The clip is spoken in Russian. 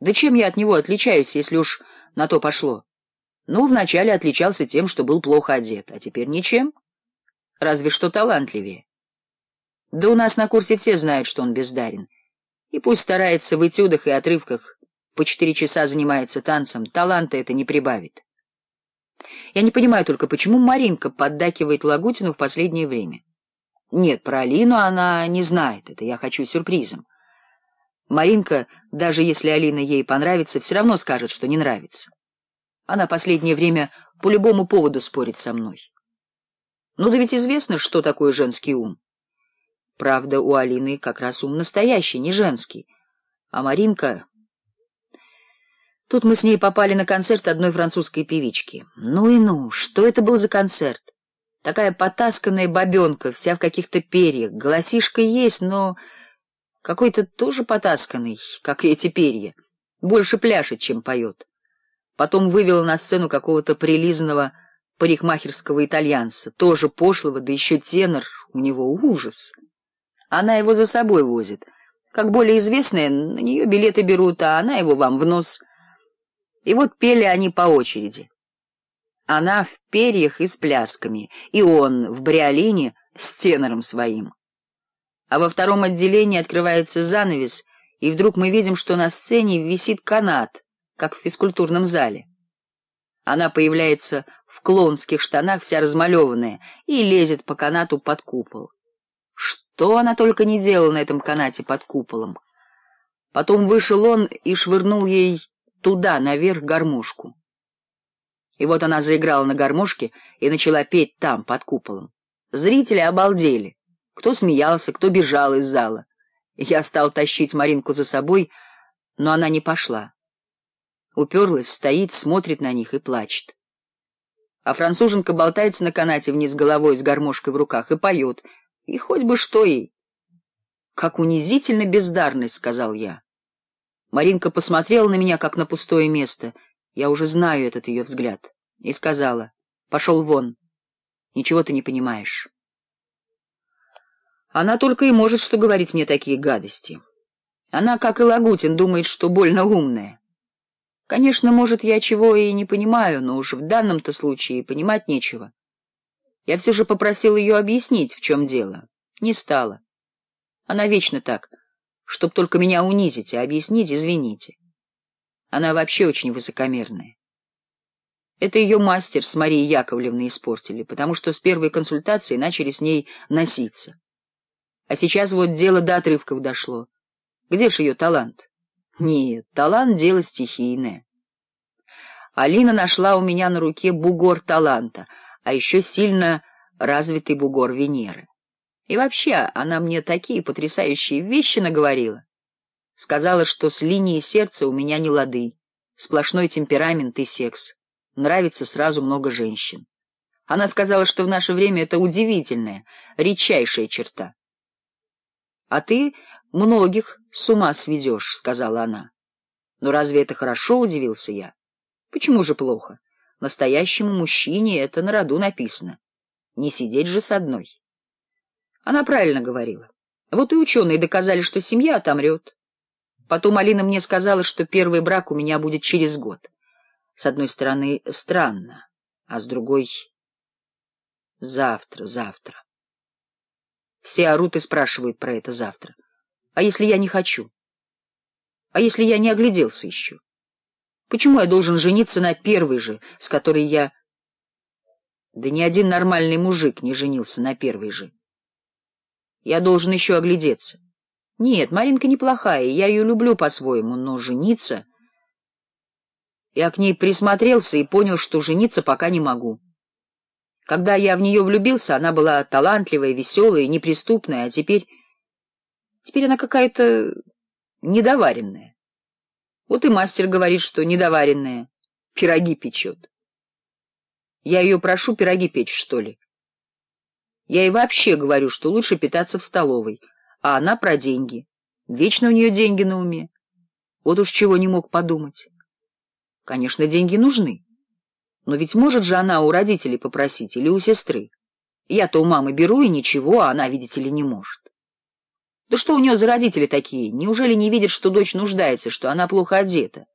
Да чем я от него отличаюсь, если уж на то пошло? Ну, вначале отличался тем, что был плохо одет, а теперь ничем. Разве что талантливее. Да у нас на курсе все знают, что он бездарен. И пусть старается в этюдах и отрывках, по четыре часа занимается танцем, таланта это не прибавит. Я не понимаю только, почему Маринка поддакивает Лагутину в последнее время. Нет, про Алину она не знает, это я хочу сюрпризом. Маринка, даже если Алина ей понравится, все равно скажет, что не нравится. Она последнее время по любому поводу спорит со мной. Ну да ведь известно, что такое женский ум. Правда, у Алины как раз ум настоящий, не женский. А Маринка... Тут мы с ней попали на концерт одной французской певички. Ну и ну, что это был за концерт? Такая потасканная бабенка, вся в каких-то перьях, голосишка есть, но... Какой-то тоже потасканный, как и эти перья, больше пляшет, чем поет. Потом вывела на сцену какого-то прилизанного парикмахерского итальянца, тоже пошлого, да еще тенор, у него ужас. Она его за собой возит. Как более известная, на нее билеты берут, а она его вам в нос. И вот пели они по очереди. Она в перьях и с плясками, и он в бриолине с тенором своим а во втором отделении открывается занавес, и вдруг мы видим, что на сцене висит канат, как в физкультурном зале. Она появляется в клонских штанах, вся размалеванная, и лезет по канату под купол. Что она только не делала на этом канате под куполом. Потом вышел он и швырнул ей туда, наверх, гармошку. И вот она заиграла на гармошке и начала петь там, под куполом. Зрители обалдели. Кто смеялся, кто бежал из зала. Я стал тащить Маринку за собой, но она не пошла. Уперлась, стоит, смотрит на них и плачет. А француженка болтается на канате вниз головой с гармошкой в руках и поет. И хоть бы что ей. «Как унизительно бездарность», — сказал я. Маринка посмотрела на меня, как на пустое место. Я уже знаю этот ее взгляд. И сказала, «Пошел вон. Ничего ты не понимаешь». Она только и может что говорить мне такие гадости. Она, как и Лагутин, думает, что больно умная. Конечно, может, я чего и не понимаю, но уж в данном-то случае понимать нечего. Я все же попросил ее объяснить, в чем дело. Не стала. Она вечно так, чтоб только меня унизить, а объяснить извините. Она вообще очень высокомерная. Это ее мастер с Марией Яковлевной испортили, потому что с первой консультации начали с ней носиться. А сейчас вот дело до отрывков дошло. Где ж ее талант? Нет, талант — дело стихийное. Алина нашла у меня на руке бугор таланта, а еще сильно развитый бугор Венеры. И вообще, она мне такие потрясающие вещи наговорила. Сказала, что с линии сердца у меня не лады, сплошной темперамент и секс. Нравится сразу много женщин. Она сказала, что в наше время это удивительная, редчайшая черта. А ты многих с ума сведешь, — сказала она. — Но разве это хорошо? — удивился я. — Почему же плохо? Настоящему мужчине это на роду написано. Не сидеть же с одной. Она правильно говорила. Вот и ученые доказали, что семья отомрет. Потом Алина мне сказала, что первый брак у меня будет через год. С одной стороны, странно, а с другой — завтра, завтра. Все орут и спрашивают про это завтра. А если я не хочу? А если я не огляделся еще? Почему я должен жениться на первой же, с которой я... Да ни один нормальный мужик не женился на первой же. Я должен еще оглядеться. Нет, Маринка неплохая, я ее люблю по-своему, но жениться... Я к ней присмотрелся и понял, что жениться пока не могу. Когда я в нее влюбился, она была талантливая, веселая, неприступная, а теперь... Теперь она какая-то недоваренная. Вот и мастер говорит, что недоваренная. Пироги печет. Я ее прошу пироги печь, что ли? Я и вообще говорю, что лучше питаться в столовой, а она про деньги. Вечно у нее деньги на уме. Вот уж чего не мог подумать. Конечно, деньги нужны. Но ведь может же она у родителей попросить или у сестры. Я-то у мамы беру и ничего, а она, видите ли, не может. Да что у нее за родители такие? Неужели не видят, что дочь нуждается, что она плохо одета?